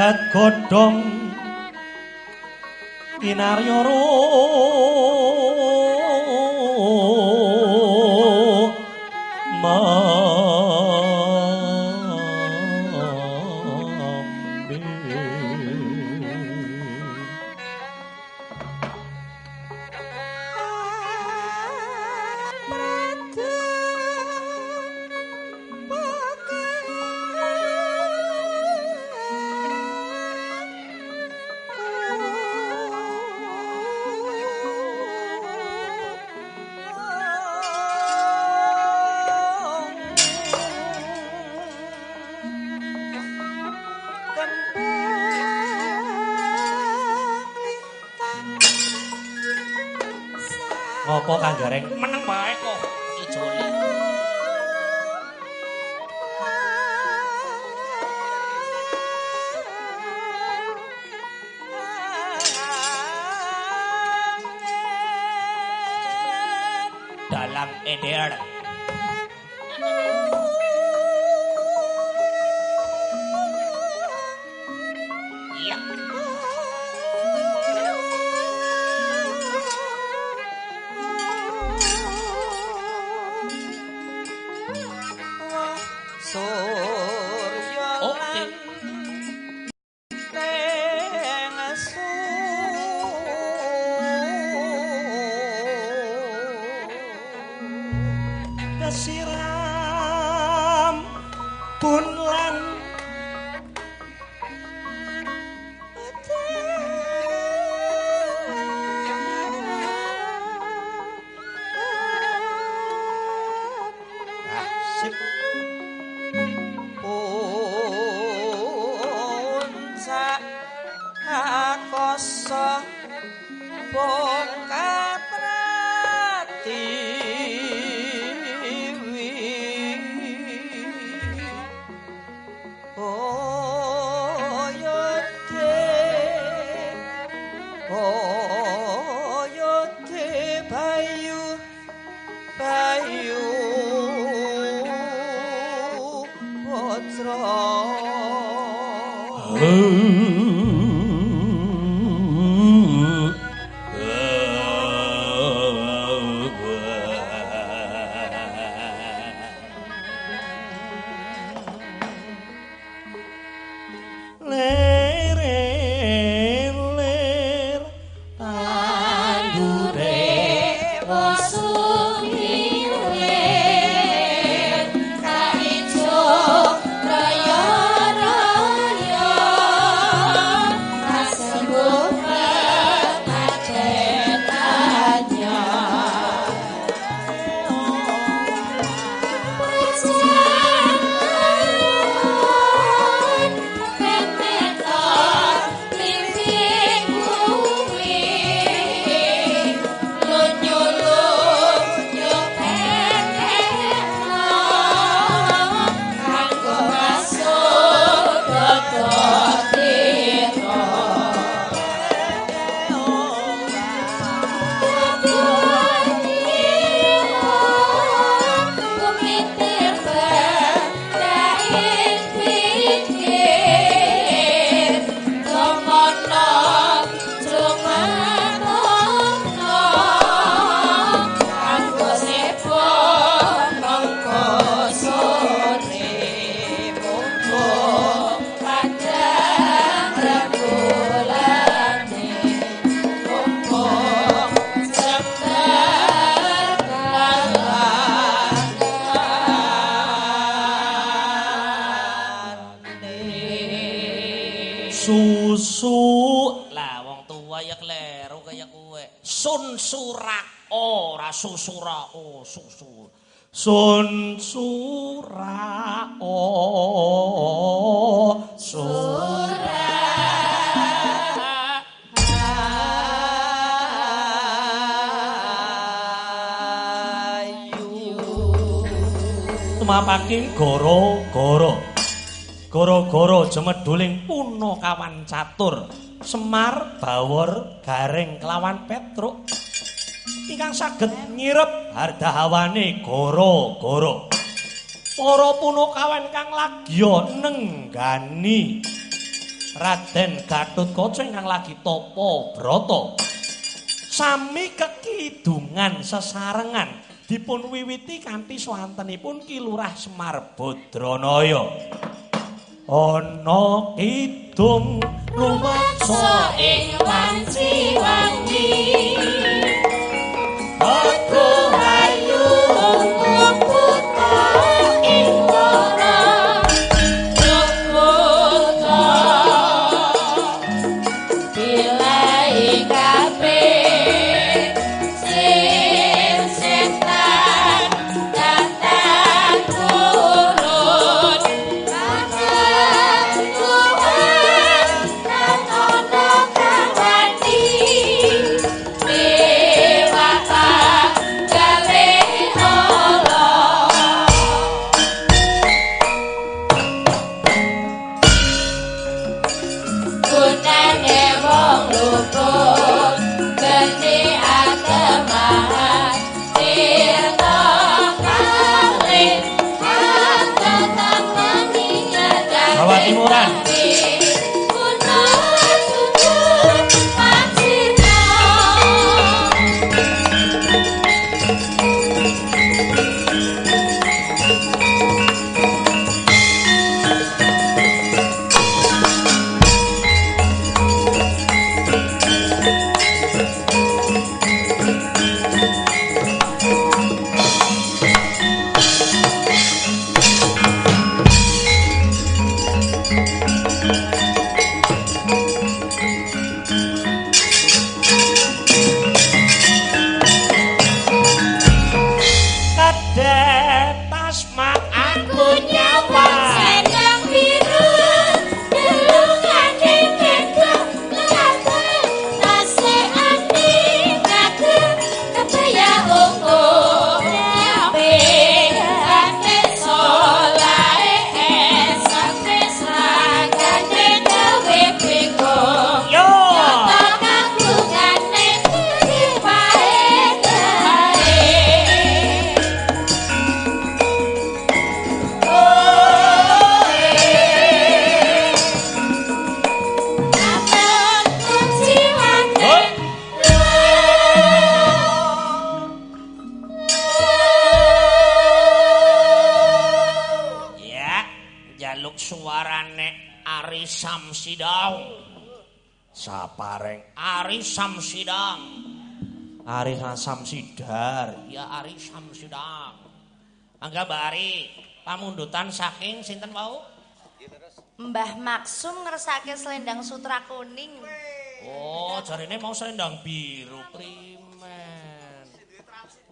jagat godhong. Inaryara Ngopo Kang Gareng? Meneng bae kok ijole. Tumapaking goro-goro. Goro-goro jemeduling puno kawan catur. Semar bawor garing kelawan petruk. Ingkang saged nyirep hardahawane goro-goro. Para puno kawan kang lagya nenggani. Raden Gatut Kaca ingkang lagi topo brata sami kekidungan sesarengan dipun wiwiti kanthi swantenipun Kilurah Semar Badranaya. Ana kidung lumaksa ing wanci-wanci. Aku pamundutan saking sinten wau? Mbah Maksum ngersake selendang sutra kuning. Oh, jarine mau selendang biru primen.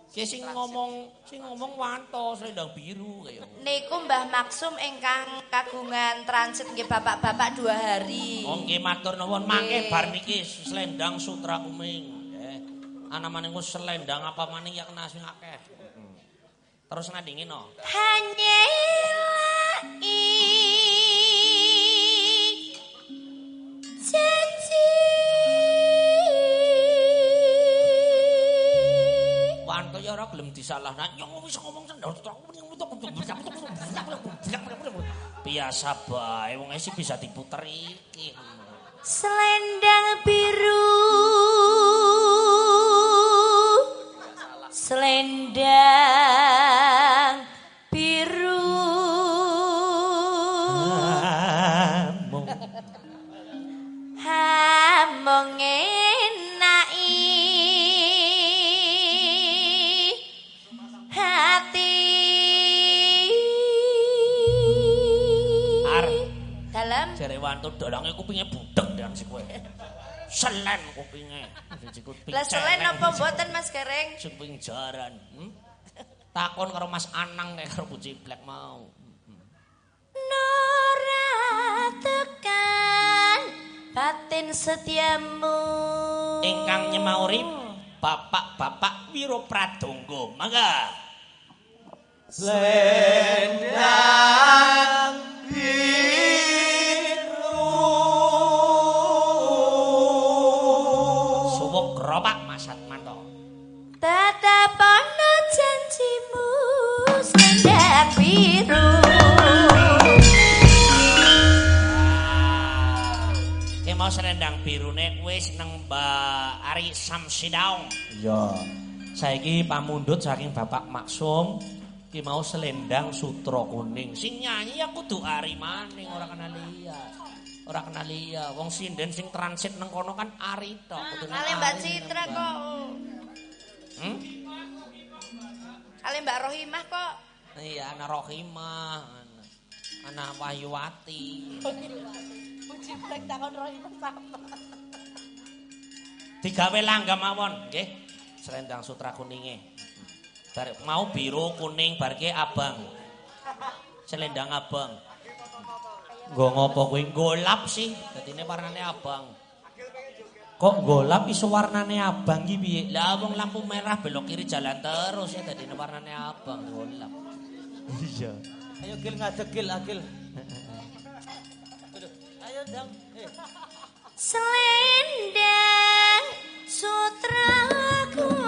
Ki sing ngomong sing ngomong wanto selendang biru kaya. Niku Mbah Maksum ingkang kagungan transit nggih bapak-bapak dua hari. Oh nggih matur nuwun mangke bar niki selendang sutra uming. Nggih. Ana maning selendang apa maning ya kena sing akeh. Terus nandingi no. Hanya i janji. Wanto ya ora gelem disalahna. Yo wis ngomong sendal. Biasa bae wong isi bisa diputer iki. Selendang biru. Selendang Selen kupinge. Lah selen apa mboten Mas Gareng? Sing jaran. Hmm? Takon karo Mas Anang kayak karo Bu Ciplek mau. Nora tekan batin setiamu. Ingkang nyemauri Bapak-bapak Wiro Pradonggo. Mangga. Selendang selendang biru. Ki mau selendang birune wis nang Mbak Ari Samsidaung. Iya. Saiki pamundhut saking Bapak Maksum ki mau selendang sutra kuning. Sing nyanyi ya kudu Ari maning ora kena liya. Ora kena liya. Wong sinden sing transit nang kono kan Ari tok. Kudune Kali Mbak Citra kok. Hmm? Kali Mbak Rohimah kok. Iya, ana Rohimah, ana, ana Wahyuwati. Puji brek takon Rohimah sapa? Digawe langgam mawon, nggih. Selendang sutra kuninge. Bar mau biru, kuning, barke abang. Selendang abang. Nggo ngopo kuwi? Golap sih, dadine warnane abang. Kok golap iso warnane abang ki piye? Lah wong lampu merah belok kiri jalan terus ya dadine warnane abang golap. Iya. Ayo gil ngadeg gil agil. Ayo dong. Eh. Selendang sutra kuning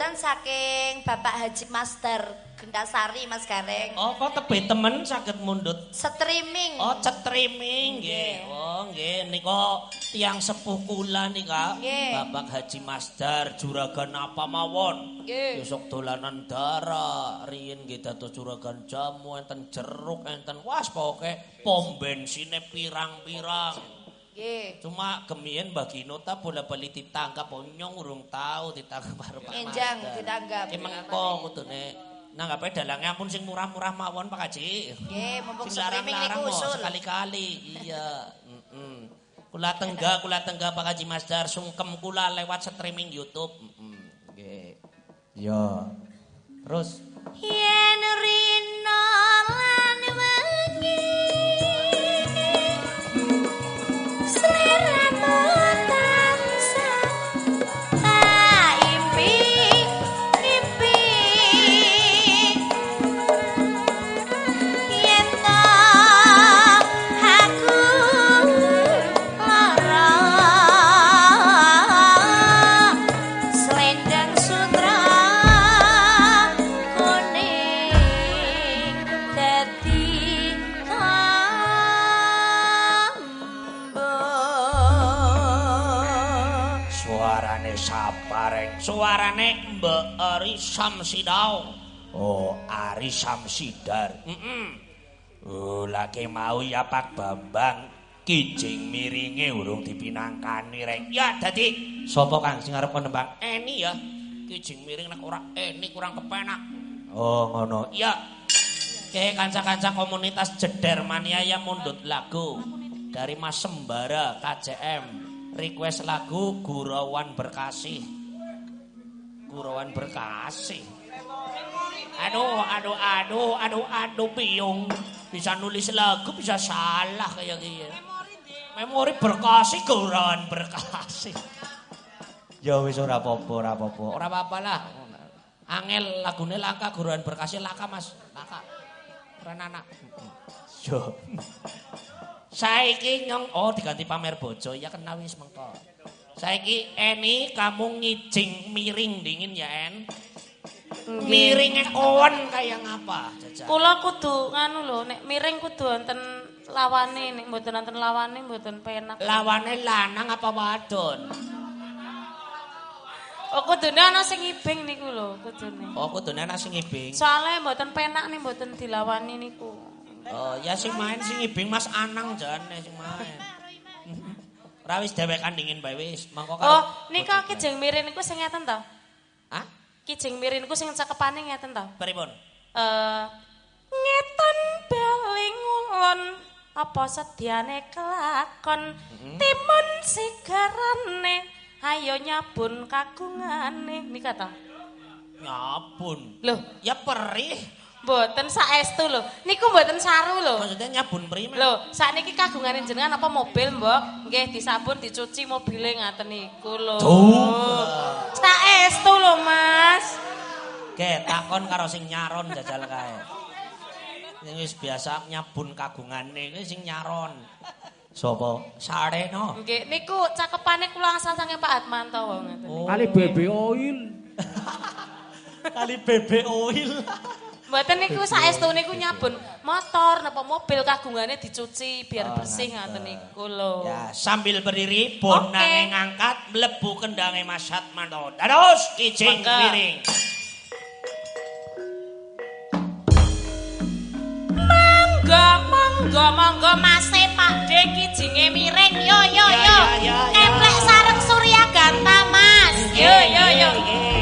pundutan saking Bapak Haji Master Gendasari Mas Gareng. Apa tebe temen saged mundut? Streaming. Oh, cetriming nggih. Oh, nggih nika tiang sepuh kula nika. Bapak Haji Masdar juragan apa mawon. Nggih. Besok dolanan darah, riyin nggih dados juragan jamu enten jeruk enten was pokoke pom bensine pirang-pirang. Nggih. Cuma gemien bagi nota bola bali ditangkap onyong urung tahu ditangkap karo Pak Enjang ditanggap. Ki mengko kudune nanggape dalange ampun sing murah-murah mawon Pak Haji. Nggih, mumpung streaming niku usul. sekali-kali. Iya. Mm-mm. Kula tengga, kula tengga Pak Haji Masdar sungkem kula lewat streaming YouTube. Mm-mm. Nggih. Iya. Terus Yen rino lan Ari Samsidau. Oh, Ari Samsidar. Heeh. Oh, lagi mau ya Pak Bambang. Kijing miringe urung dipinangkani reng. Ya dadi Sopo Kang sing arep nembang? eni ya. Kijing miring nek ora eni kurang kepenak. Oh, ngono. Ya. Oke, kanca-kanca komunitas Jeder Mania yang mundut lagu dari Mas Sembara KCM. Request lagu Gurauan Berkasih. Gurauan Berkasih. Aduh, aduh, aduh, aduh, aduh, bingung. Bisa nulis lagu, bisa salah kayak gini. Memori berkasih, gurauan berkasih. Ya wis ora apa-apa, ora apa-apa. Ora apa-apa lah. Angel lagune langka, gurauan berkasih laka mas. Laka. Ora anak. Yo. Saiki nyong oh diganti pamer bojo ya kena wis mengko. Saiki Eni kamu ngijing miring dingin ya En. Miringnya kowen kayak ngapa? Kula kudu nganu lho, nek miring kudu wonten lawane, nek mboten wonten lawane mboten penak. Lawane lanang apa wadon? Oh kudune ana sing ibing niku lho, kudune. Oh kudune ana sing ibing. Soale mboten penak nih mboten dilawani niku. Oh ya sing main sing ibing Mas Anang jane sing main. Ora wis dhewekan dingin bae wis. Mangko karo Oh, nika kijing miring niku sing ngeten to? Hah? Kijing miring niku sing cakepane ngeten to? Pripun? Eh ngeten beling ulun apa sediane kelakon timun sigarane ayo nyabun kagungane nika ta Nyabun. lho Ya perih. Mboten saestu lho niku mboten saru lho Maksudnya nyabun perih. men. lho sakniki kagungane jenengan apa mobil mbok nggih disabun dicuci mobile ngaten niku lho saestu lho mas Ge takon karo sing nyaron jajal kae. Sing wis biasa nyabun kagungane kuwi sing nyaron. Sopo? Sareno. nggih niku cakepane kula asal saking Pak Atmanto wong ngaten Kali BB oil. Kali BB oil. Mboten niku saestu niku nyabun motor napa mobil kagungane dicuci biar bersih ngaten niku lho. Ya, sambil berdiri bonange ngangkat mlebu kendange Mas Hatmanto. Dados kijing Mangga. miring. Monggo monggo monggo Mase Pak De kijinge miring yo yo yo. ya, ya, sareng Surya Ganta Mas. Yo yo yo. Nggih,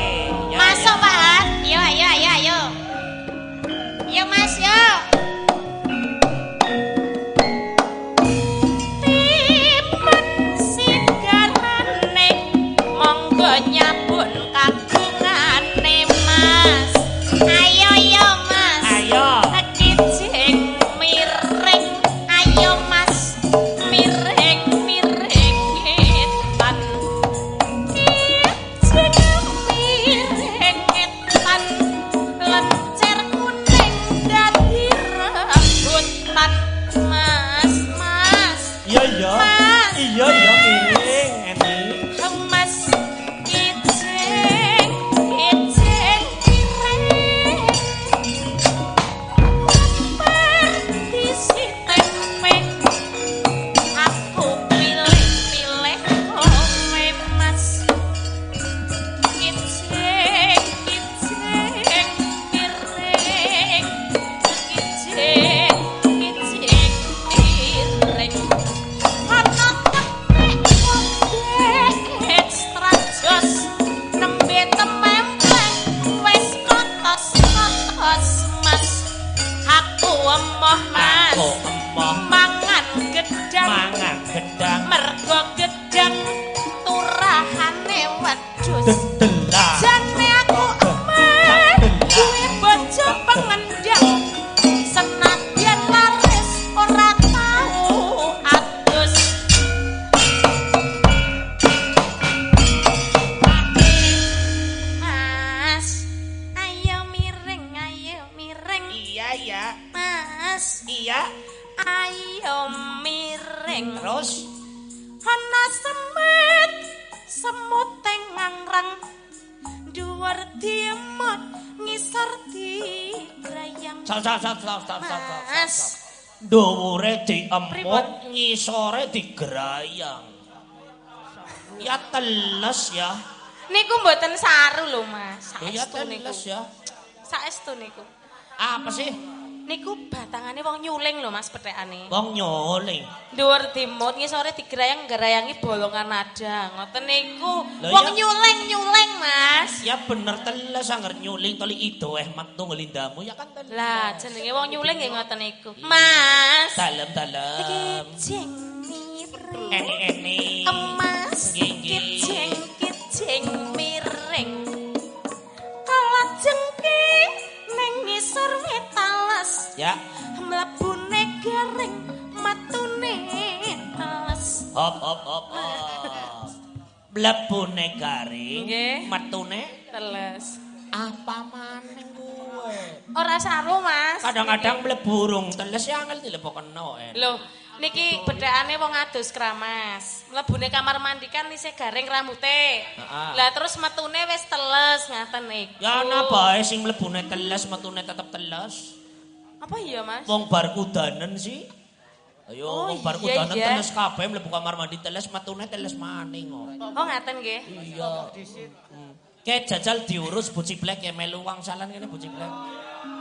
Pripun? ngisore digerayang. Ya teles ya. Niku mboten saru lho, Mas. Ya Saestu niku. teles ya. Saestu niku. Apa sih? Nyuling lho, Mas, petekane. Wong nyuling. Dhuwur dimut ngisore digerayang-gerayangi bolongan nada. Ngoten niku. Wong nyuling-nyuling, Mas. Ya bener teles angger nyuling toli ido eh metu ngelindamu ya kan teles. Lah, jenenge wong nyuling nggih ngoten niku. Mas. Dalem-dalem. Kijing miring. Eni-eni. Emas Nggih, nggih. kijing kijing miring. Kala jengking ning ngisor wetalas. Ya. Garing matune teles. Hop hop hop. Mlebune garing, Nggih. metune Teles. apa maning kuwe? Ora saru, Mas. Kadang-kadang mlebu urung teles ya angel dilebokno eh. Lho, niki bedakane wong adus kramas. Mlebune kamar mandi kan isih garing rambute. Lah terus metune wis teles ngaten niku. Ya ana bae sing mlebune teles, metune tetep teles. Apa iya, Mas? Wong bar kudanen sih. Ayo, Oh, wong bar iya, kudanen iya. teles kabeh mlebu kamar mandi teles, metune teles maning kok. Oh, ngaten nggih. Iya. Hmm. Kayak jajal diurus Bu Ciblek ya melu wangsalan kene Bu Ciblek.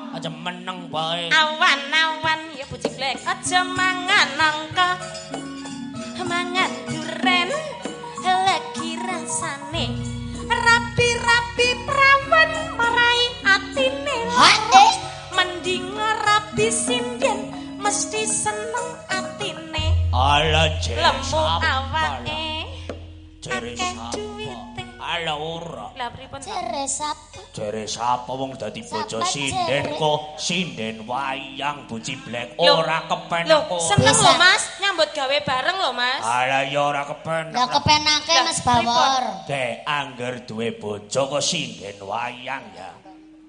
Aja meneng bae. Awan-awan ya puji blek aja mangan nangka. Mangan duren lagi rasane. Rapi-rapi prawan marai atine. Hah? Mending rapi sinden mesti seneng atine. Ala sapa? awake. Jere sapa? Ala ora. Lah pripun? Jere sapa? Jere sapa wong dadi bojo sinden kok sinden wayang Bu Ciblek Loh, ora kepenak kok. seneng lho Mas, nyambut gawe bareng lho Mas. Ala ya ora kepenak. Lah kepenake Mas Bawor. Dek angger duwe bojo kok sinden wayang ya.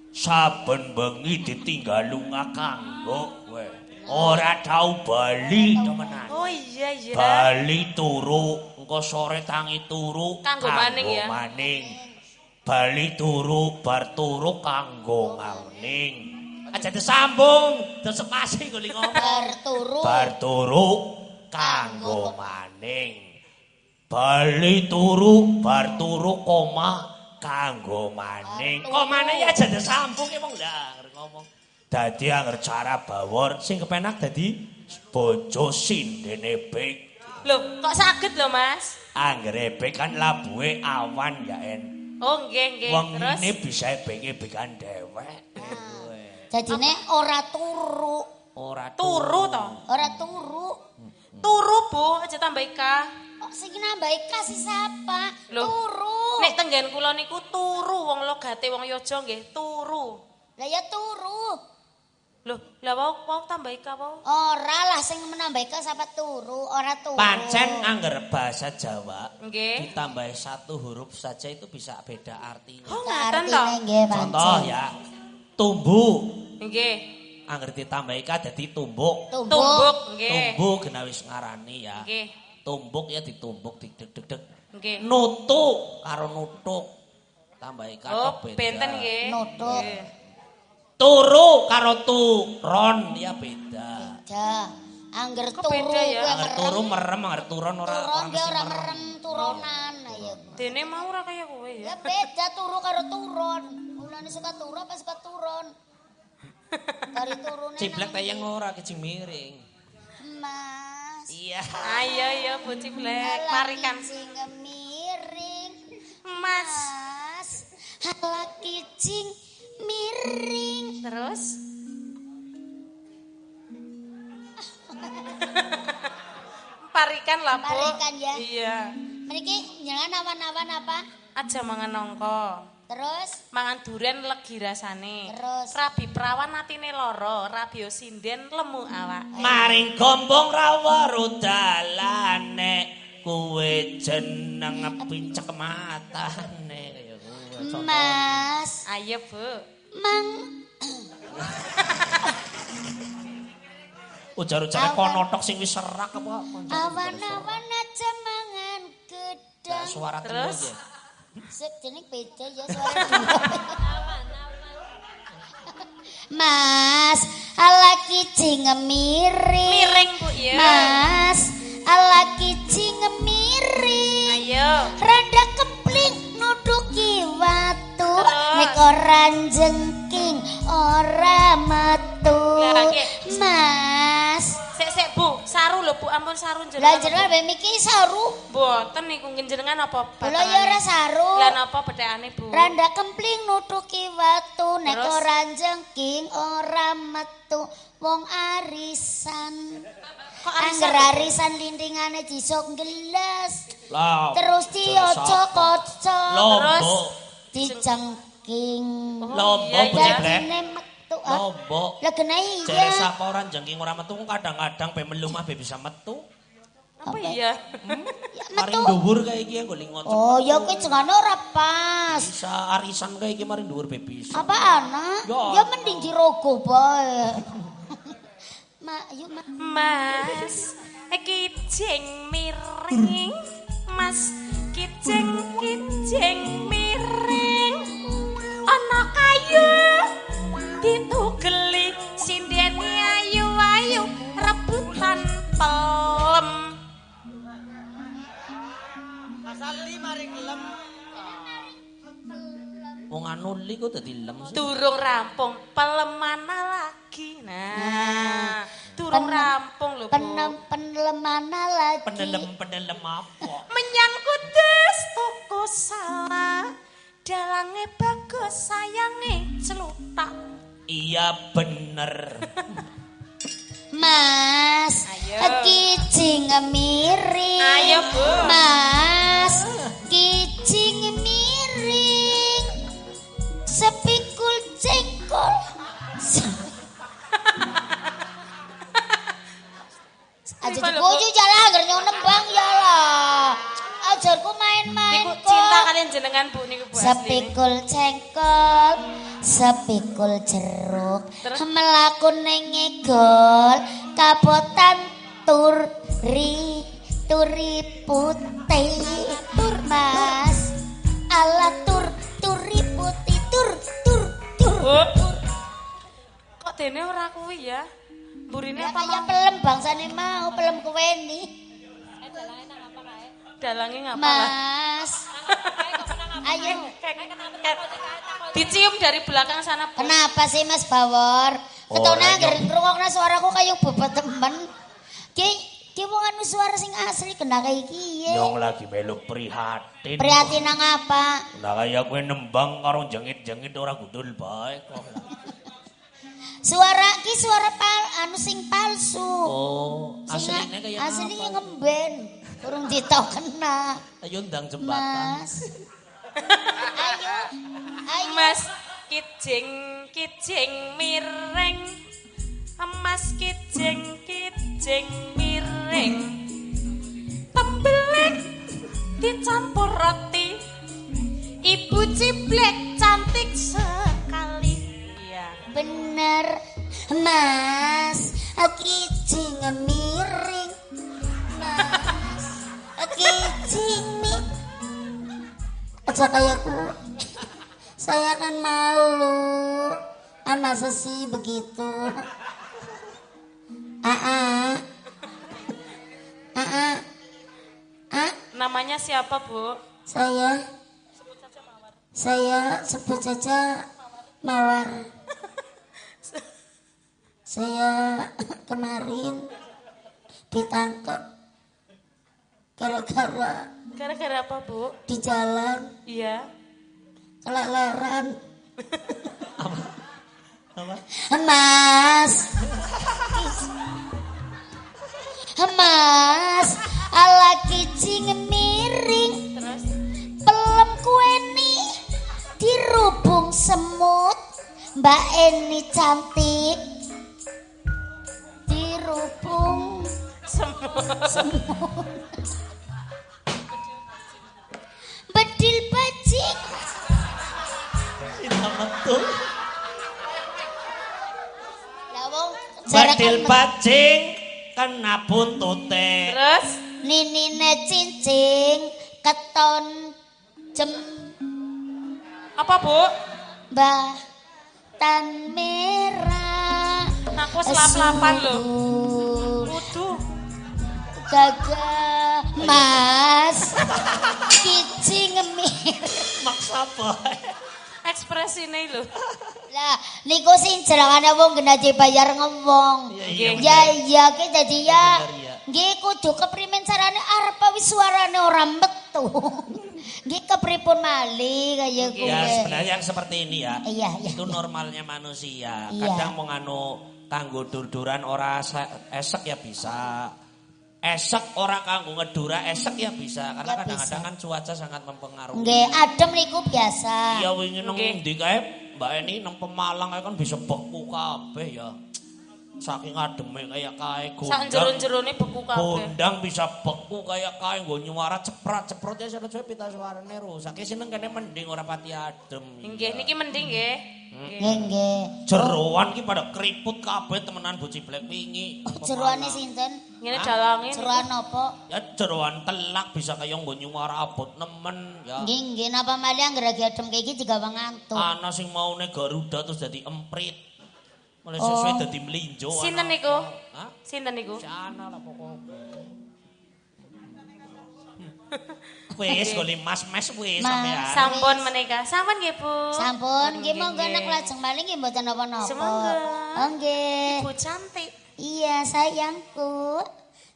Saben bengi ditinggal lunga kanggo kowe. Ora tau bali temenan. Oh iya iya. Bali turu, engko sore tangi turu Kanggo maning ya? maning. Bali turu, bar turu kanggo maning. Aja disambung, pasti kuli ngomong. Bar turu. Bar turu kanggo maning. Bali turu, bar turu koma kanggo maning. Komane ya aja disambung ya wong lah ngomong. Dadi anger cara bawor sing kepenak dadi bojo sindene bek. Loh, kok saged lho Mas? Anggere bek kan labuhe awan ya en. Oh nggih nggih. Wong ini bisa beke bekan dewek. Jadine ora turu. Ora turu to. Ora turu. Turu Bu, aja tambah ika. Kok sing nambah kasih siapa? Loh. Turu. Nek tenggen kula niku turu wong logate wong Yojo nggih, turu. Lah ya turu. Loh, lah wau wau tambah ika wau. Ora lah sing menambah kasih siapa turu, ora turu. Pancen angger bahasa Jawa Nggih. ditambah satu huruf saja itu bisa beda artinya. Oh, ngaten to. Contoh ya, tumbu Nggih. angger ditambah ika dadi tumbuk. Tumbuk. Tumbuk nggih. Tumbuk kena wis ngarani ya. Nggih. Tumbuk ya ditumbuk deg deg deg. Nggih. Nutuk karo nutuk. Tambah ika Oh, beda. benten nggih. Nutuk. Turu karo turon ya beda. Beda. Angger turu beda ya? Angger turu merem, angger turon ora Turun ora dia mesti ora merem. merem turunan ya. Dene mau ora kaya kowe Ya ya. beda turu karo turun. Mulane suka turu apa suka turun? Dari turune Ciblek tayang ora kecing miring. Mas. Iya. Ayo ya Bu Ciblek, marikan. sing miring. Mas. Mas. Cing miring. Terus Parikan lah, Bu. Parikan ya. Iya. Mriki jangan awan-awan apa? Aja mangan nongko. Terus Mangan durian legi rasane. Terus? rabi perawan atine loro, rabi sinden lemu awak. Maring gombong rawa rudalane kuwe jeneng pincek matane. Mas, Ayo, Bu. mang Ujar-ujare Awan. konotok sing wis serak apa? awan-awan aja mangan Nah, gedang. suara Terus? terus. Jenis beda ya suara Mas, ala kicing miring. Miring, Bu, ya. Mas, ala kicing miring. Ayo. Rada kepling nuduki ora jengking ora metu. Nggih. Lho Bu, ampun saru Lah jenengan. jenengan mbek miki saru. Mboten niku jenengan apa Lha ya ora saru. Lah napa bedhekane Bu? Randa kempling nutuki watu nek Terus? ora jengking ora metu wong arisan. Kok arisan, arisan lindingane disok gelas. Lah. Terus dioco-koco. Lombok. Dicengking. Lombok iya, Bu iya. Lombok. Lah Jere iya. sapa ora jengking ora metu kadang-kadang pe melu mah bisa metu. Apa iya? Ya, Maring metu. dhuwur kayak iki engko lingot. Oh, ya kuwi jengane ora pas. Bisa arisan kayak iki maring dhuwur be bisa. Apa anak? Ya, mending dirogoh bae. Ma, yuk ma. Mas, kijing miring. Mas, kijing kijing miring. Ana kayu ditugeli sindene ayu-ayu rebutan pelem. Wong anu li kok dadi lem. Durung rampung pelemana lagi. Nah, durung Penem- rampung lho, Bu. Penem penemana lagi. Pendelem-pendelem apa? Menyang kudus tuku salah dalange bagus sayange celutak Iya bener. Mas, Ayo. kijing miring. Ayo, Bu. Mas, kijing miring. Sepikul jengkol. Aja dikuju jalan agar nyong nembang ya lah. Ajarku main-main niku kok. cinta kalian jenengan Bu niku Bu. Sepikul cengkol, sepikul jeruk, melaku ngegol, kabotan turi, turi putih, tur mas, ala tur, turi putih, tur, tur, tur. Kok dene ora kuwi ya? Burine apa kaya mau? pelem bangsane mau, pelem kuweni. Dalange ngapa lah? Mas, ayo. Dicium dari belakang sana Bu. Kenapa sih Mas Bawor? Oh, Ketone Nyong. ngrungokno suaraku kaya bobot temen. Ki ki wong anu suara sing asli kena kaya iki ye. Nyong lagi melu prihatin. Prihatin nang apa? Nah kaya kowe nembang karo jengit-jengit ora gudul bae kok. Suara ki suara pal anu sing palsu. Oh, asline kaya aslinya apa? ngemben. Urung ditokena. Ayo ndang jembatan. Mas. Ayo. Ayo. Mas kijing kijing miring. Mas kijing kijing miring. Tembelek dicampur roti. Ibu ciblek cantik sekali. Iya. Bener. Mas, kijing miring. Mas, kijing mi aja kayakku saya kan malu kan masa sih begitu. Aa. Aa. A namanya siapa bu? Saya. Saya sebut saja mawar. Saya kemarin ditangkap gara-gara Gara-gara apa, Bu? di jalan Iya. keleleran. Apa? Mas. Mas, ala kijing miring, Terus pelem kueni dirubung semut. Mbak Eni cantik dirubung semua bedil bajing. Kita wong Badil jarakan bajing kena buntute. Terus ninine cincing keton jem apa, Bu? mbah tan merah Aku selap-lapan loh. Gagah mas kicing mir Maksa bae. Ekspresine lho. Lah, niku sing jerangane wong kena dibayar ngomong. Iya, Ya iya ki dadi ya. Nggih kudu keprimen carane arep wis suarane ora metu. Nggih kepripun malih kaya kuwi. Ya sebenarnya yang seperti ini ya. Iya, iya. Itu normalnya manusia. Iya. Kadang mau nganu kanggo dur-duran ora se- esek ya bisa. Esek ora kanggo ngedura esek ya bisa. Karena Ya, kadang-kadang kan cuaca sangat mempengaruhi. Nggih, adem niku biasa. Iya wingi nang ndi kae Mbak Eni nang Pemalang kan bisa beku kabeh ya. Saking ademe kaya kae Sak gondang. jero-jerone beku kabeh. Gondang bisa beku kaya kae nggo nyuara ceprat-ceprot ya suara pita suarane rusak. Ki seneng kene mending ora pati adem. Nggih niki mending nggih. Nggih. Nggih, nggih. Jeroan ki pada keriput kabeh temenan boci blek wingi. Oh, Jeroane sinten? Ngene dalange. Jeroan apa? Ya jeroan telak bisa kaya nggo nyuara abot nemen ya. Nggih, nggih napa malih anggere lagi adem kayak iki digawa ngantuk. Ana sing maune Garuda terus dadi emprit. Mulai Oh. sesuai dadi melinjo. Sinten niku? apa. Hah? Sinten niku? Sana lah pokoknya. Wis goli mas-mas wis Mas. sampean. Sampun menika. Sampun nggih, Bu. Sampun, nggih monggo nek lajeng malih nggih mboten napa-napa. Semoga. Oh, nggih. Ibu cantik. Iya, sayangku.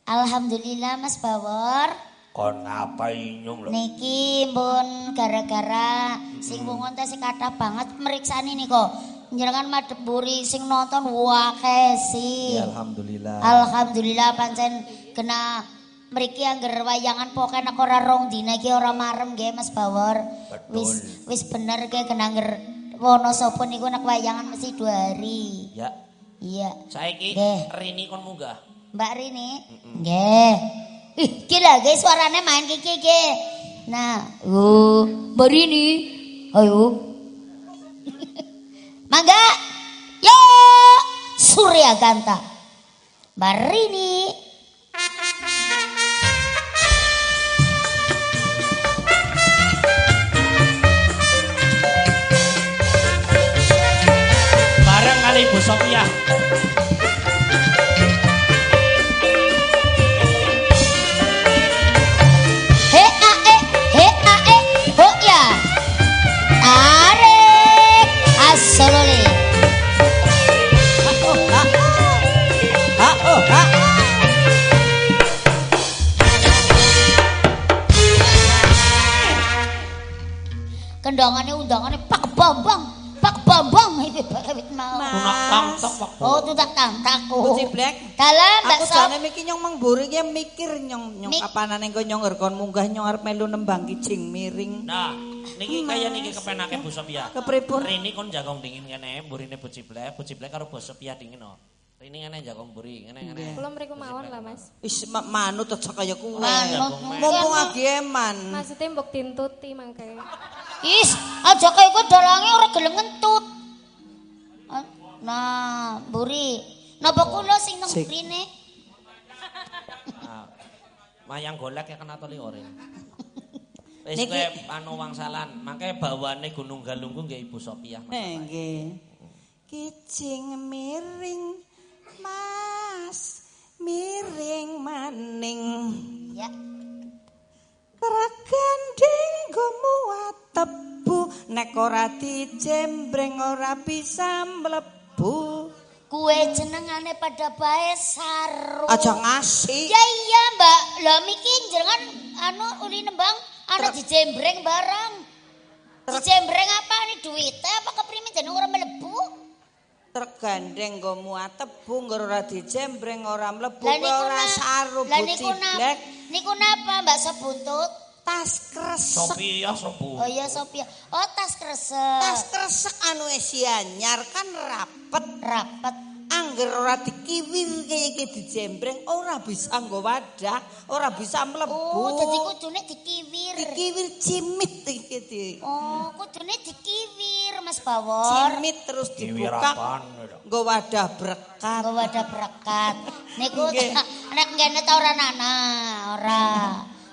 Alhamdulillah Mas Bawor. Kon ngapa inyung lho? Niki mbun gara-gara sing wongon teh sing kathah banget meriksani niku. Njenengan madhep mburi sing nonton wae sih. Ya, alhamdulillah. Alhamdulillah pancen kena mriki angger wayangan pokoke nek ora rong dina iki ora marem nggih Mas Bawor. Betul. Wis wis bener ke kena angger Wonosobo niku nek wayangan mesti dua hari. Ya, Iya. saiki. Rini kon munggah. Mbak Rini. Nggih. Ih, gila guys suaranya main kiki ki. Nah, oh, Mbak Rini. Ayo. Mangga. Yo, Surya Ganta. Mbak Rini. Bareng kali Ibu Sophia. Kendangane undangane Pak Bambang. Pak Bambang iki bawit mau. Tunak tangtok Pak. Oh, tutak tantaku. Uci Black. Dalam Mbak Aku jane miki nyong mengburi ki mikir nyong nyong Mik- kapanane engko nyong kon munggah nyong arep melu nembang kijing miring. Nah, niki kaya niki kepenake Bu Sophia. Kepripun? Rini kon jagong dingin kene, burine Bu Ciblek, Bu Ciblek karo Bu Sophia dingin no. Rini kene jagong buri, kene kene. Kula mriku mawon lah, Mas. Wis ma- manut aja kaya kuwi. Mumpung lagi eman. Maksudnya mbok dintuti mangke. Is, aja kayak gue dalange ora gelem ngentut. Ah, Nah, Buri, napa kula sing nang mrene? Ah, Mayang golek ya kena toli ore. Wis kowe anu wangsalan, mangke bawane Gunung Galunggung nggih Ibu Sophia. Eh, nggih. Kijing miring Mas miring maning Ya, Tergandeng gomu tebu nek ora dijembreng ora bisa mlebu kue jenengane pada bae saru. aja ngasih Ya iya, Mbak. Lah miki jenengan anu uli nembang ana dijembreng barang. Dijembreng apa nih duitnya apa keprimen jeneng ora mlebu? tergandeng gomu tebu nggo ora dijembreng ora mlebu ora saru Lah buci niku na- blek Niku napa Mbak Sebuntut? tas kresek Sophia sopo? Oh iya Sophia. Oh tas kresek. tas kresek anu esi anyar kan rapet rapet. angger ora dikiwir kaya iki dijembreng ora bisa nggo wadah ora bisa mlebu Oh, jadi kudune dikiwir. dikiwir cimit iki di Oh, kudune dikiwir Mas Bawor. cimit terus dibuka nggo wadah berkat Nggo wadah berkat. Niku Ngene ta ora nana, ora.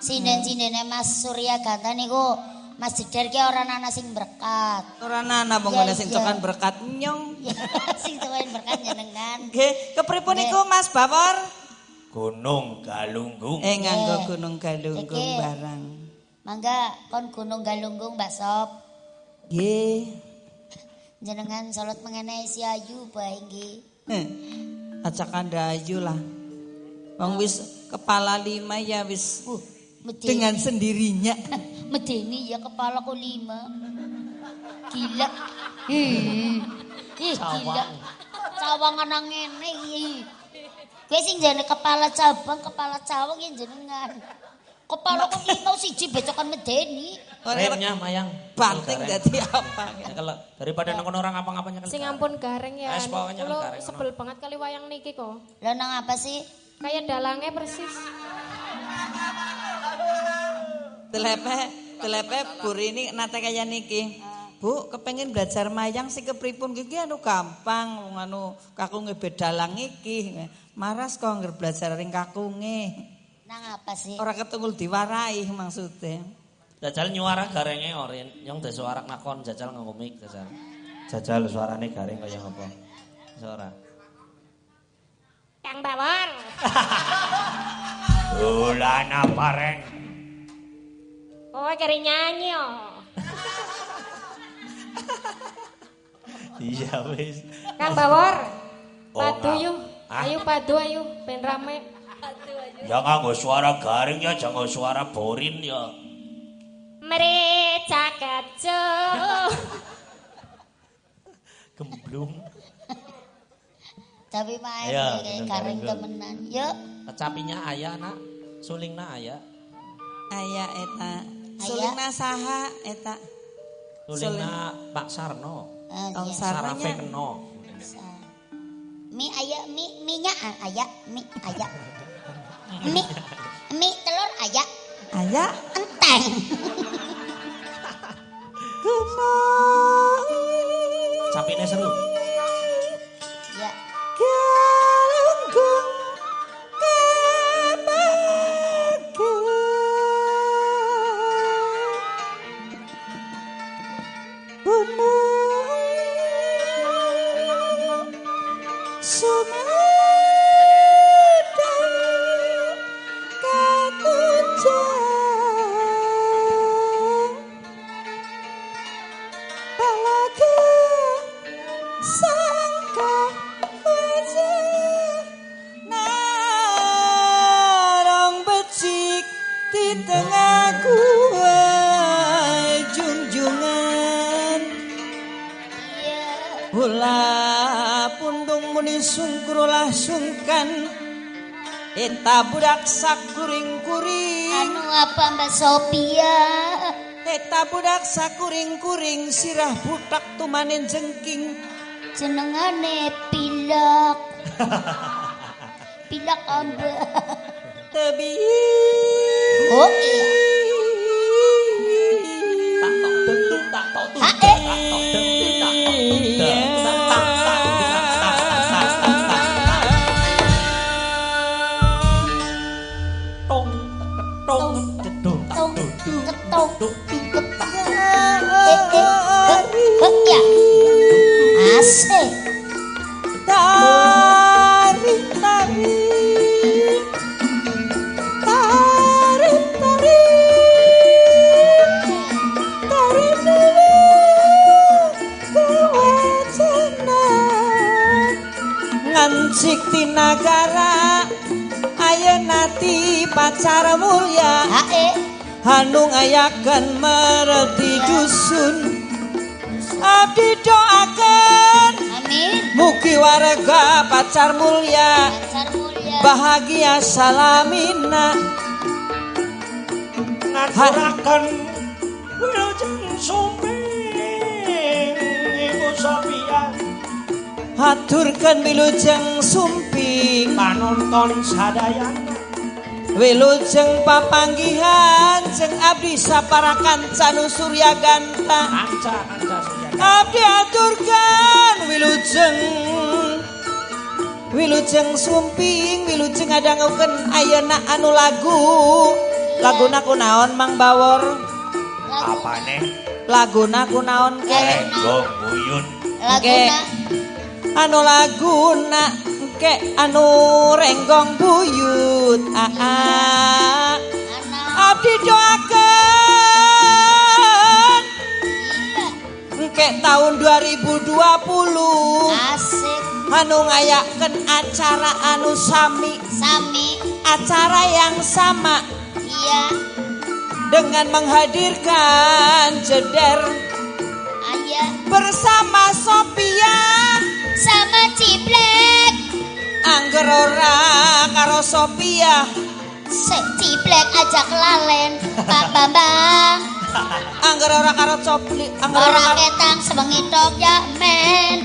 Sinden-sindene Mas Surya Ganta niku Mas Jeder ki ora nana sing berkat. ora nana pokoknya sing cokan berkat nyong sing tuwain berkat jenengan. nggih kepripun niku Mas Bawor Gunung Galunggung. eh nganggo gunung galunggung Nggih. barang Mangga kon Gunung Galunggung Mbak Sob. nggih Jenengan salat mengenai si Ayu bae nggih. Eh, Acak ayu lah. Wong wis kepala lima ya wis Uh, medeni. dengan sendirinya. medeni ya kepala kok lima. Gila. Ih, ih gila. Cawangan nang ngene iki. Kowe sing jane kepala cabang, kepala cawang ya jenengan. Kepala kok lima siji becokan medeni. Remnya mayang. Banting dadi apa? Ya, kalau daripada nongkon orang apa-apanya kan. Sing ampun gareng ya. Es pokoknya Kulo gareng, sebel banget kali wayang niki kok. Lah nang apa sih? Kayak dalangnya persis. Telepe, telepe bur ini nate kaya niki. Bu, kepengen belajar mayang sih kepripun iki anu gampang, anu kakunge bedalang iki. Maras kok ngger belajar ring kakunge. Nang apa sih? Ora ketungul diwarai maksudnya. Jajal nyuara garenge orin, yang de suara nakon jajal nganggo mic jajal. Jajal suarane garing kaya apa? Suara. Kang Bawor. Bulan apa reng? Kowe keri nyanyi yo. Iya wis. Kang Bawor. Oh, Padu yuk. Hah? Ayo padu ayo ben rame. Ya nganggo suara garing ya jangan suara borin ya. Merica kecu. Gemblung. cabe main ya, kareng temenan. Yuk. Kecapinya ayah nak? Sulingna ayah ayah eta. Sulingna saha eta? Sulingna Pak Sarno. Pak oh, Sarafe keno mi ayah mi minya ayah mi ah, ayah mi mi telur ayah ayah enteng. Sakuring-kuring Sirah budak tumanin jengking Jenengane pilak. pilak amba. Tebi Oh iya. Bahagia salamina Ngaturaken wilujeng sumping Ibu Sophia haturkan wilujeng sumping. Panonton sadayana wilujeng papanggihan jeng abdi saparakan canu surya ganta anca anca surya abdi aturkan wilujeng wilujeng sumping wilujeng adangukeun ayeuna anu lagu. Laguna kunaon mang bawor? Lagu, apa nih laguna kunaon ke? Renggo buyun laguna. anu laguna ke anu renggong buyut aa abdi doakeun. Iya. ke tahun 2020 Asik. Anu ngayaken acara anu sami Sami. acara yang sama Iya. dengan menghadirkan jeder Ayah. bersama Sophia Sama Ciplek. angger ora karo Sophia Sek Ciplek ajak lalen. Pak Bambang. angger ora karo Copli angger ora Ora karo, ketang sewengi tok ya men.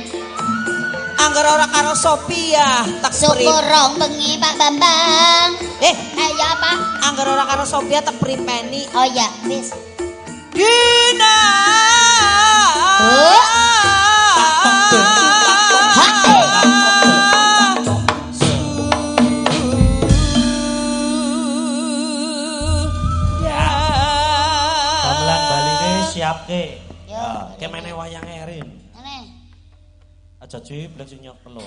Angger ora karo Sophia tak pri Syukur bengi Pak Bambang. eh Ayo Pak. angger ora karo Sophia tak pripeni Oh ya, wis. Dina Oh. Aja ciblek sing nyekelo.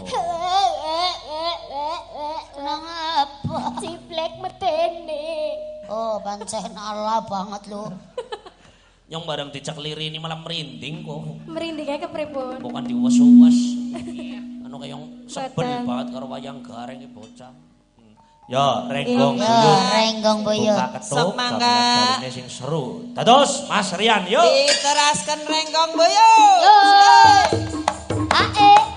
Kenang apa? Ciplek medene. Oh, pancen Allah banget lu. Nyong bareng dicek liri ini malah merinding kok. Merinding ae kepripun? Bukan diuwas-uwas. Anu kaya sebel Batang. banget karo wayang gareng iki bocah. Hmm. Ya, renggong buyut. renggong boyo. Ketuk, Semangga. baline sing seru. Dados, Mas Rian, yuk. diteraskan renggong boyo Yo. Ae.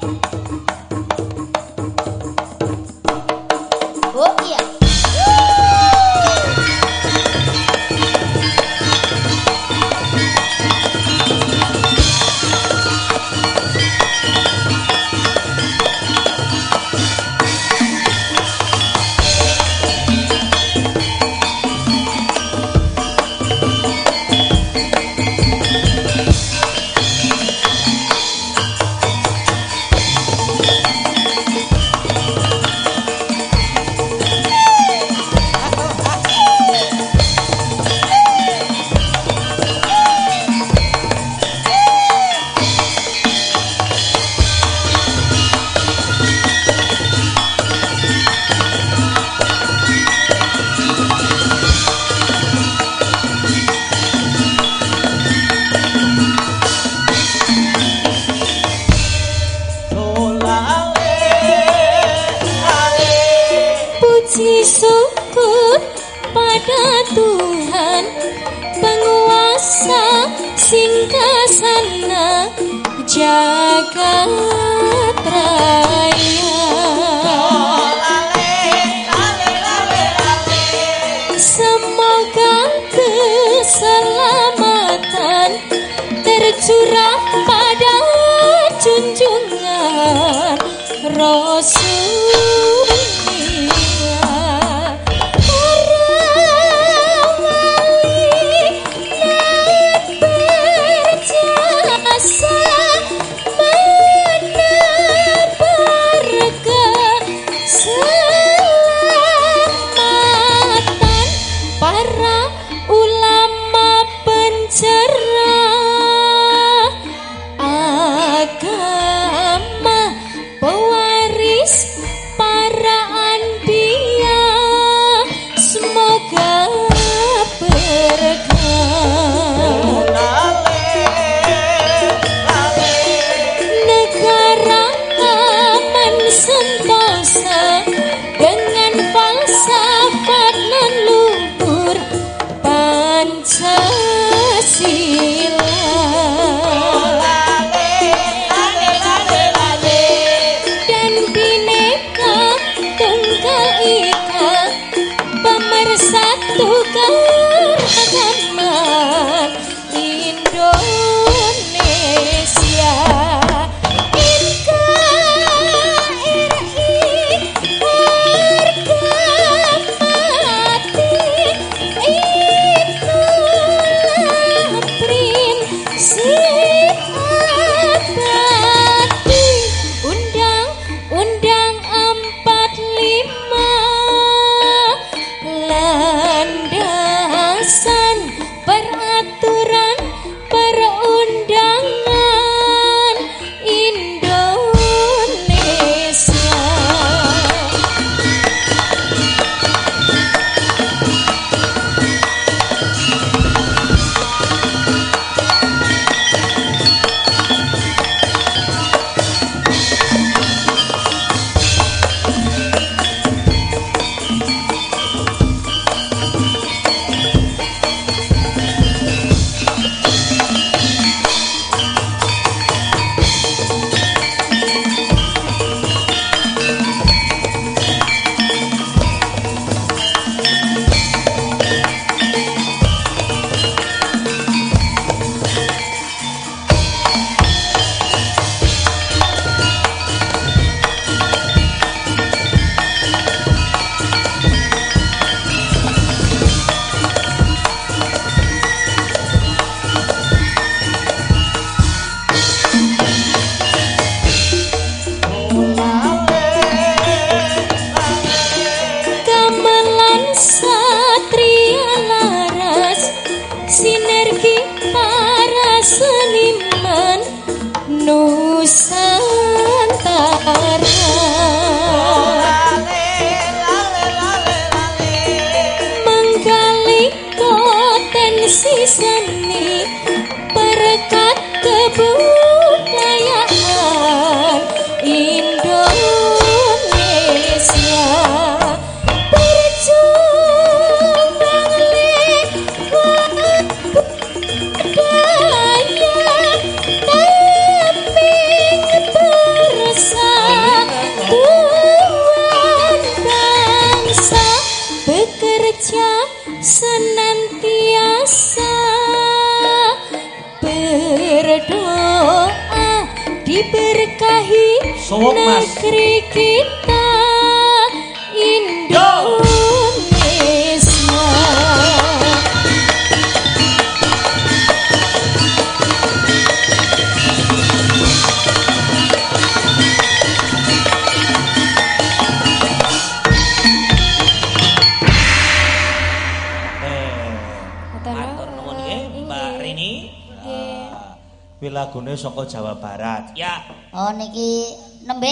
Kuwi lagune saka Jawa Barat. Ya, Oh niki nembe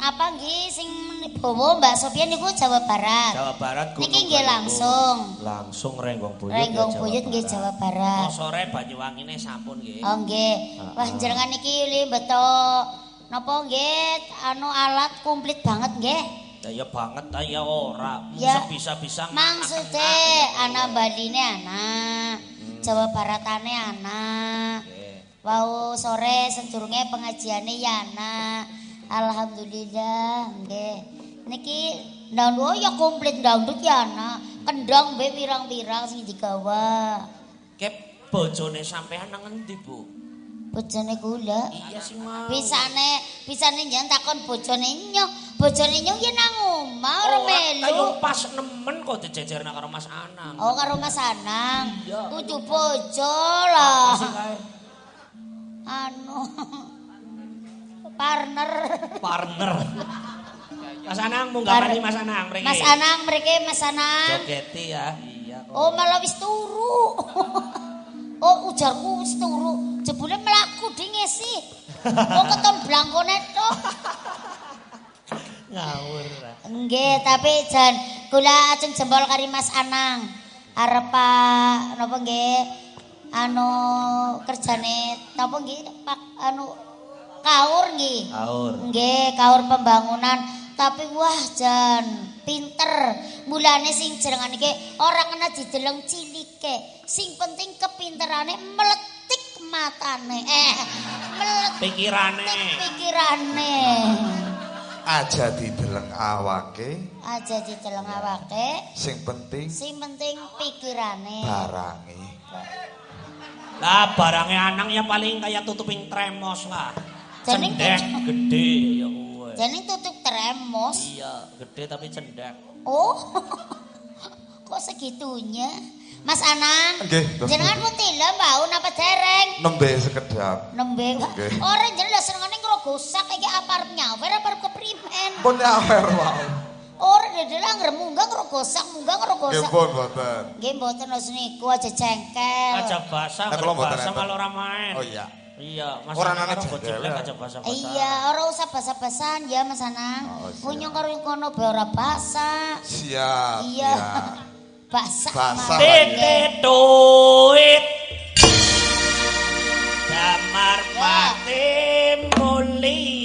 apa nggih sing bawa Mbak Sofian niku Jawa Barat. Jawa Barat Gunung Niki nggih langsung. Langsung Renggong Buyut. Renggong Buyut nggih Jawa Barat. Oh, sore Banyuwangine sampun nggih. Oh nggih. Wah jenengan niki li beto napa nggih anu alat komplit banget nggih. Ya banget ta ya ora. Ya. Bisa-bisa Maksude ana Baline ana. Jawa Baratane ana. Wau sore sedurunge pengajiane ya ana. Alhamdulillah nggih. Niki ndang ya komplit dangdut ya ana. Kendang mbek pirang-pirang sing digawa. Kep bojone sampean nang endi, Bu? Bojone kula. Iya sing mau. Bisane bisane njen takon bojone nyong. Bojone nyong ya nang omah ora melu. kaya pas nemen kok dijejerna karo Mas Anang. Oh karo Mas Anang. Iya. Kudu bojo lah. Anu. Partner. partner. Mas Anang munggah Mas Anang mriki. Mas Anang mriki Mas Anang. Jogeti ya. Iya kok. Oh malah wis turu. oh ujarku wis turu. Jebule mlaku di ngesi. Oh keton blangkone tok. Ngawur. Nggih, tapi jan kula ajeng jempol kari Mas Anang. Arep napa nggih? Anu kerjane napa nggih? Pak anu kaur nggih. Kaur. Nggih, kaur pembangunan. Tapi wah jan pinter. Mulane sing jenengan iki ora kena dideleng cilike. Sing penting kepinterane meletik matane. Eh, meletik Pikirane. pikirane. aja dideleng awake Aja dideleng awake. sing penting Sing penting pikirane. barange Lah barange Anang ya paling kayak tutuping tremos lah. Cendek gede ya kuwe. Jadi tutup tremos. Iya, gede tapi cendek. Oh. Kok segitunya? Mas Anang. Nggih. Jenengan mutila mbau napa dereng? nembe sekedap Nembe. Nggih. Ora jelas senengane ngrogosak iki apa arep nyawer apa arep keprimen. pun nyawer wae Ora dedela ngger munggah ngrogosak, munggah nggih ngrogosak. pun boten Nggih mboten wis niku aja jengkel. Aja basah, Nah, kalau mboten basah ora main. oh iya Iya, Mas Ora jendela. bojone aja basah-basah. Iya, ora usah basa-basan ya Mas Anang. Oh. Punya karo kono be ora basa. siap Iya. ya. Basah. Basah. duit. Damar Ya. pati mulia.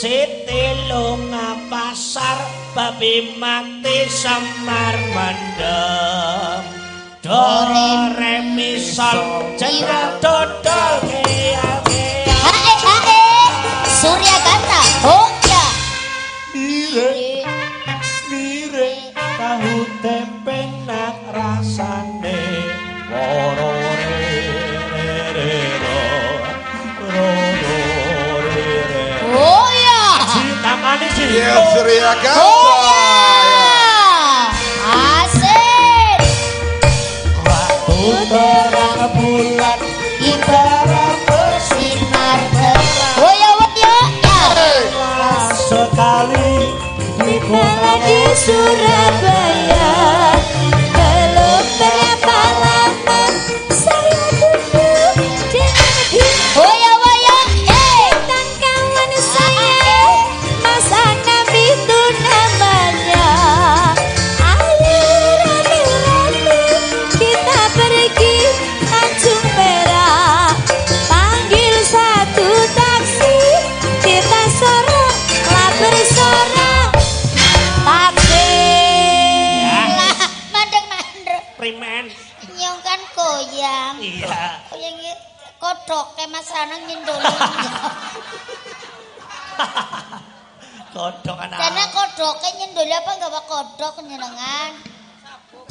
Siti lunga pasar babi mati semar mendem. Do re mi sol jengkel dodol kea. Hae hae. Surya Ganta. Oh ya. Mirip mirip tahu tempe nak rasane woro tangane sih Iya Surya Oh ya. Asik. waktu terang bulan Ibarat bersinar terang. Oh ya, oh ya. ya. sekali di Di Surabaya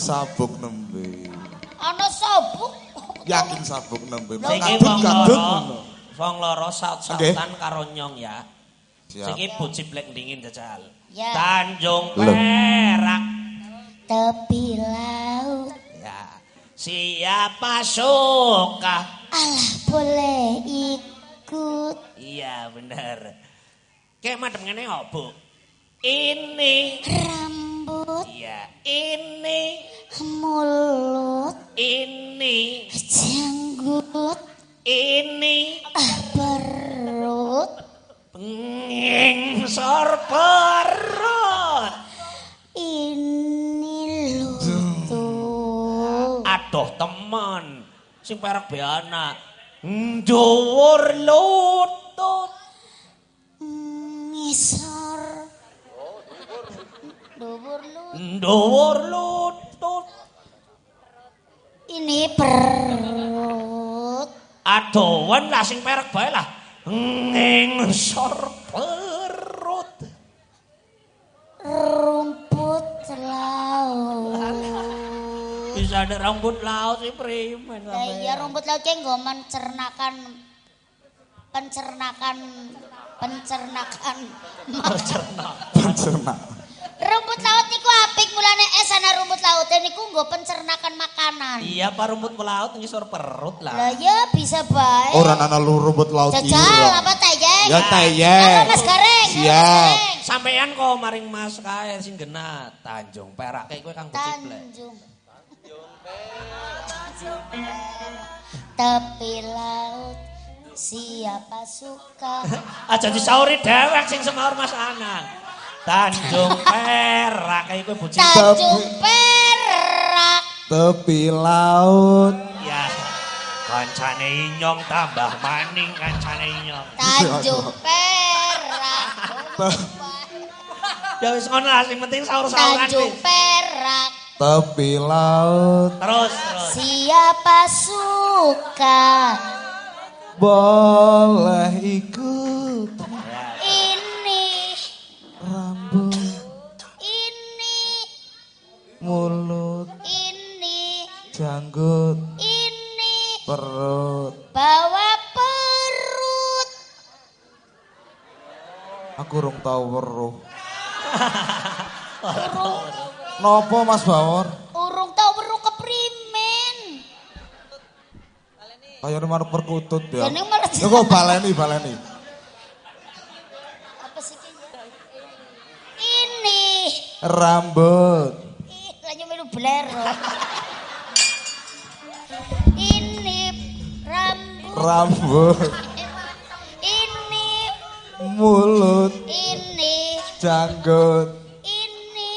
Sabuk nembe. Ana sabuk. Yakin sabuk nembe. Siki Kadut wong kadut loro. Wong loro saut-sautan karo nyong ya. Siap. Siki buciblek dingin jajal. Ya. Tanjung. Perak. Tepi laut. Ya. Siapa suka? Alah boleh ikut. Iya bener. Kayak madem ngene opo? Ini. Rambut, Iya, ini. mulut, Ini. janggut, Ini. ah, perut. Penging perut. Ini lutut. Aduh teman. Sing perek be anak. Dhuwur lutut. Ngisor. Dhuwur lu. Dhuwur lutut. Ini perut. Adowan lah sing perek bae lah. Nging sor perut. Rumput laut. Bisa ada rambut laut sih primen. Lah iya rumput laut ki nggo mencernakan pencernakan pencernakan Pencerna. Rumput laut niku apik mulane es ana rumput laut niku nggo pencernakan makanan. Iya, pak rumput laut ngisor perut Lah lah. ya bisa bae. Ora ana lu rumput laut Jajal ira. apa tayeng? Ya tayeng. Apa Mas Gareng? Siap. Sampean kok maring Mas kae sing genah Tanjung Perak kayak kowe kang ciplek. Tanjung. Tepi laut siapa suka Aja disauri dewek sing semaur Mas Anang. Tanjung Perak kayak kowe bocil. Tanjung Perak Tepi laut. Ya. Kancane inyong tambah maning kancane inyong. Tanjung Perak Ya wis ngono lah sing penting sahur-sahuran Tanjung. Perak Tepi laut. Terus terus. siapa suka Boleh ikut. Janggut. ini Perut. bawa perut Aku rung tau weruh. Nopo Mas Bawor? urung tau weruh keprimen Kayak manuk perkutut ya. Jeneng malah Ya kok baleni baleni. apa sih ini Rambut. Ih, lagi melu blero. Rambut. Ini, Mulut. ini, Janggut. ini.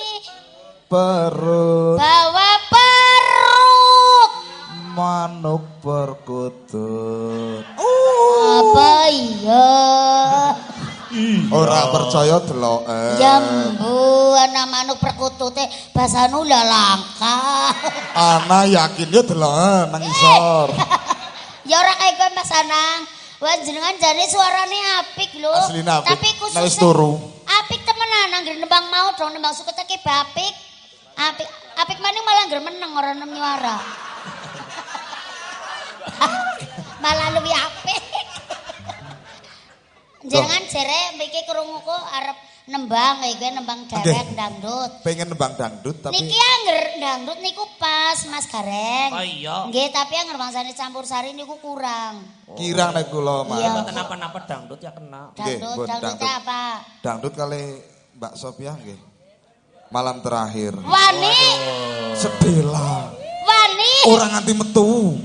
Perut. Bawa perut. Manuk perkutut. Apa iya? Ora percaya delok Jambu anak manuk perkutute bahasanu lah langka. Ana yakin ya delok nang isor. ya ora kayak gue Mas Anang. Wah jenengan jane suarane apik lho. Asline apik. Tapi wis khususnya turu. apik temenan anggere nembang mau dong nembang suket iki apik. Apik apik maning malah anggere meneng ora nem nyuara. malah lebih apik. Jenengan jere mriki krungu kok arep nembang kayak gue nembang derek dangdut. Pengen nembang dangdut tapi Niki angger dangdut niku pas Mas Gareng. Oh iya. Nggih, tapi angger bangsane campur sari niku kurang. kirang nek kula Iya. Mas. Kenapa-napa dangdut ya kena. Nggih, Dangdut, dangdutnya dangdut. apa? Dangdut kali Mbak Sophia nggih. Malam terakhir. Wani, Sedela. wani. Orang nganti metu.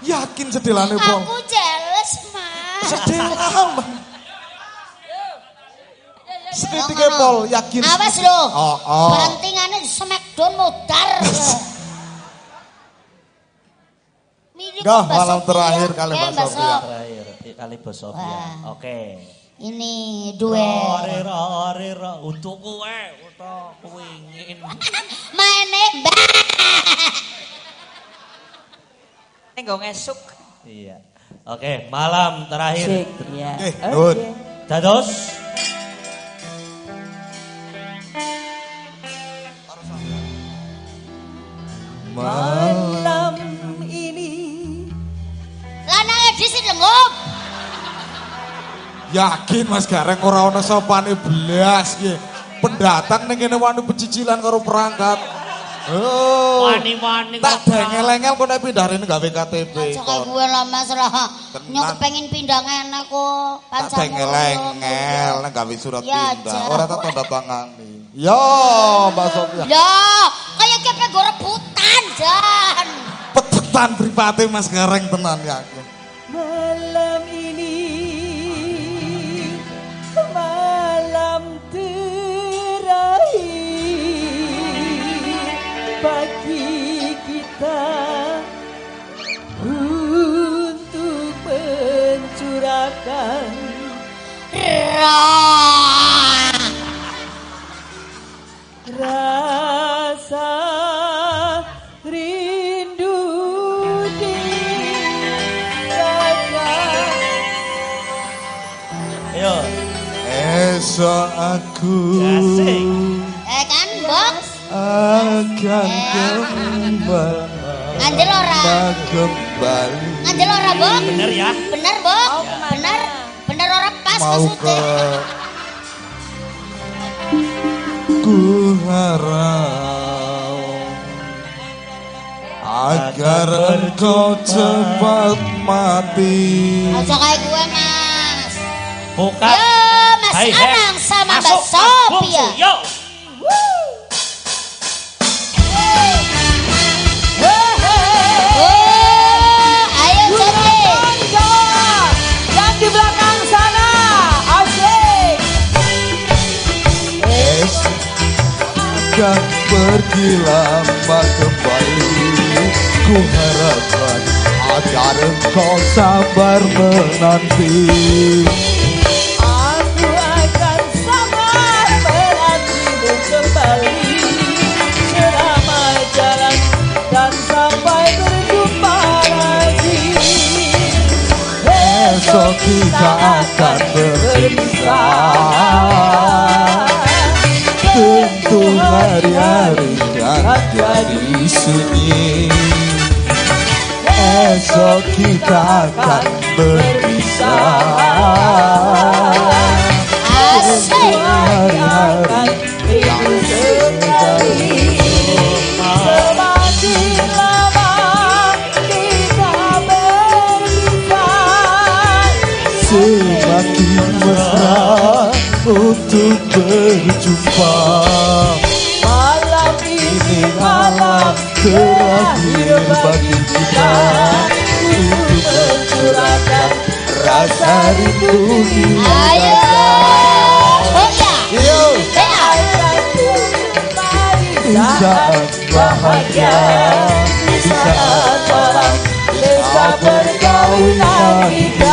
Yakin sedelane Pol. Aku jealous, Mas. Sedela. Sedikit Pol yakin. Awas lho. Oh, oh. Bantingane smackdown modar. Mirip Nggak, Mbak malam Sophia. terakhir kali Eh, Mbak Mbak Sophia. Sof. Terakhir di kali Bos Sofia. Wah. Oke. Ini duel. Rira rira untuk kowe utawa kowe ingin. Maine mbak. Ning nggo ngesuk. Iya. Oke, malam terakhir. Sik, ya. Oke, Oke. nun. Dados Malam ini Lanangnya di sini lengup. Yakin Mas Gareng ora ana sopane blas iki. Pendatang ning kene wani pecicilan karo perangkat. Oh. wani-wani Tak dengel-engel kok nek pindah rene gawe KTP. Aja gue lah mas lah. Nyok pengen pindah ngene kok. Tak dengel-engel nek gawe surat Ya, pindah. Ora tak tanda tangani. Yo, Mbak Sofia. Lah, kayak kepe gue rebutan Jan. Petetan pripate Mas Gareng tenan yakin. Malam ini Malam terakhir Bagi kita Untuk mencurahkan Rah. Rasa rindu di Ayo. Esok aku Asik. Eh kan, Bok? akan kembali Ngandel ora? kembali Ngandel ora, Bok? Bener ya? Bener, Bok? Bener? Bener ora pas mau ke? Ku harap agar engkau cepat mati Aja kayak gue, Mas. Buka. Yo, Mas Hai. Anang sama Mbak Sophia. Bungsu, Yo. Akan pergi lama kembali ku harapkan agar engkau sabar menanti. Aku akan sabar kembali. Dan sampai lagi. Kita akan berpisah Tentu hari-hari kan jadi sunyi Esok kita akan berpisah Asik. Hari-hari untuk berjumpa Malam ini malam terakhir bagi kita Untuk mencurahkan rasa rindu di. Oh ya. Yo, Ya. di saat bahagia Di saat malam desa perkawinan kita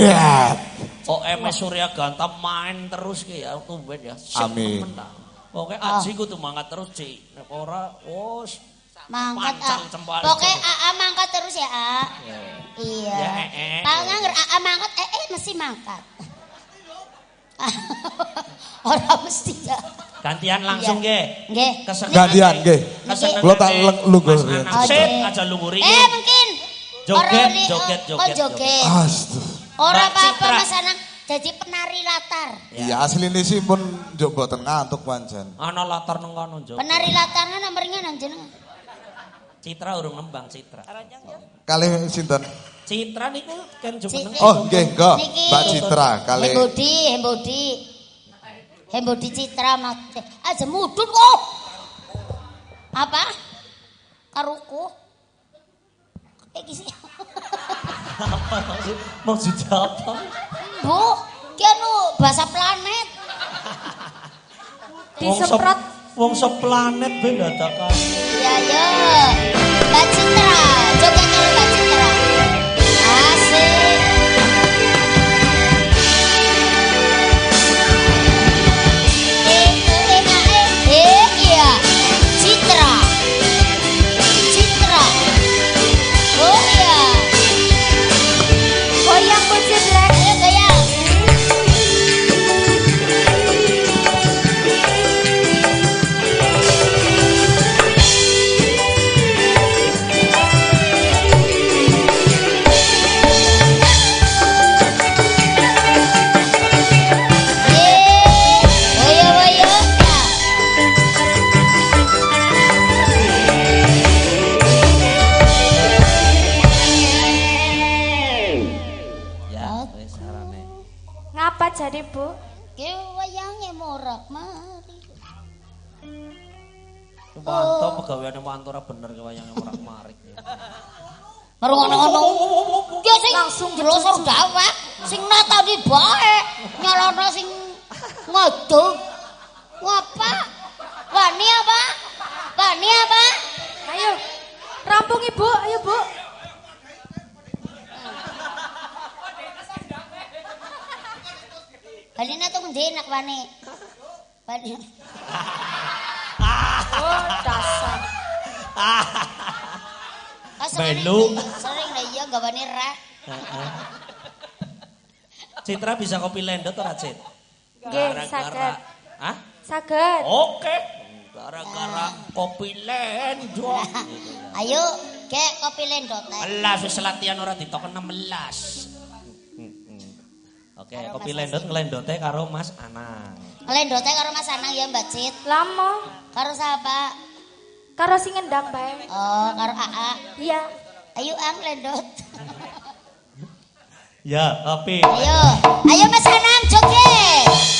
Tumben. Jebret. OM Surya Ganta main terus ki ya tumben ya. Sip Amin. nemen dah. Oke aji ku tuh mangkat terus Ci. Nek ora wos Mangkat Pancang A. cempal. Pokoknya AA mangkat terus ya A. Iya. Ya, eh, eh. Kalau nganggur AA mangkat, eh eh mesti mangkat. Orang mesti ya. gantian langsung Iya. ge. Nggih. Kesenangan Gantian ge. nggih. Kula tak lunggul Oke. sip aja lungguri. Eh mungkin. Joget, joget, oh, joget, joget. Astaga. Orang Mbak apa-apa. Mas Anang jadi penari latar. Iya asline sih pun njuk mboten ngantuk pancen. Ana latar nang kono Jo. Penari latarnya nomornya nang jeneng. Citra urung nembang Citra. Kali sinten? Citra niku kan jumeneng. Oh nggih, nggo. Niki. Mbak Citra kali Hembodi, Hembodi. Hembodi Citra Mas. Eh, Aja mudun kok. Apa? Karuku. Eh kisi. Maksudnya apa? Bu, ki anu bahasa planet. Disemprot. Wong seplanet ben dadakan. Iya Ayo. Mbak Citra, joget karo Jadi bu? Ki wayange morak mari. Wanto pegaweane wanto ora bener ki wayange morak-marik. Karo ngono-ngono. Ki sing langsung jelosor dawek, sing natani bae, nyalono sing ngodong. Ngapa? Wani apa? Wani apa? Ayo, rampung ibu, ayo bu. Balina tuh ngendi enak wani. Bali. Oh dasar. Ah, sering- Melu. Sering lah iya gak wani rek. Citra bisa kopi lendot ora, Cit? Nggih, Gara-gara- saged. Hah? Saged. Oke. Gara-gara kopi lendot. Ayo, kek kopi lendot teh. Alas wis latihan ora ditoken 16. Oke, kopi lendot ngelendote karo Mas Anang. Ngelendote karo Mas Anang ya Mbak Cit. Lama. Karo siapa? Karo sing ngendang bae. Oh, karo AA. Iya. Ayo ang lendot. Ya, kopi. Ayo, ayo Mas Anang joget.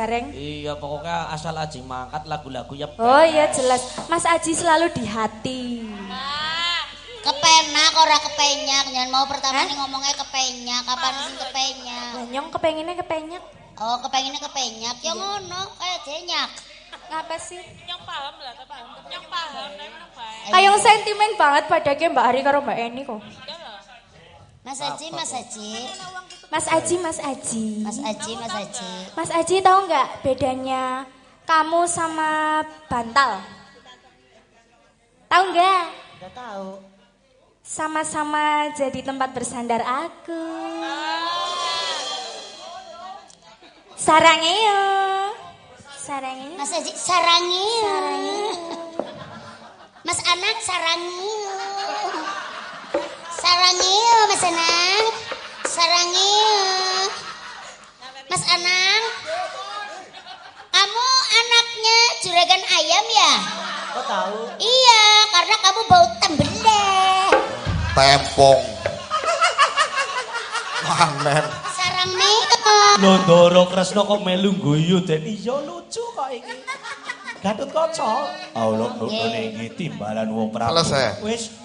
Gareng. Iya pokoknya asal aja mangkat lagu-lagu ya. Oh iya jelas, Mas Aji selalu di hati. Kepenak ora kepenyak, jangan mau pertama nih ngomongnya kepenyak, kapan sih kepenyak? Nyong kepenginnya kepenyak. Oh, kepenginnya kepenyak, ya ngono, kayak denyak. Ngapa sih? Nyong paham lah, paham. Nyong paham. Kayong sentimen banget pada Mbak Ari karo Mbak Eni kok. Mas Aji, Mas Aji. Mas Aji, Mas Aji. Mas Aji, Mas Aji. Mas Aji tahu nggak bedanya kamu sama bantal? Tahu nggak? Enggak tahu. Sama-sama jadi tempat bersandar aku. Sarangeo. Sarangeo. Mas Aji, sarangi. Mas anak sarangi. Sarangi, Mas anak. Sarangi. Mas anak. Kamu anaknya juragan ayam ya? Kok tahu? Iya, karena kamu bau tembele. Tempong. Manen. Sarang nih. Lho Ndoro Kresna kok melu guyu den iya lucu kok iki. Gatut kaca. Allah ngene iki timbalan wong prabu. Wis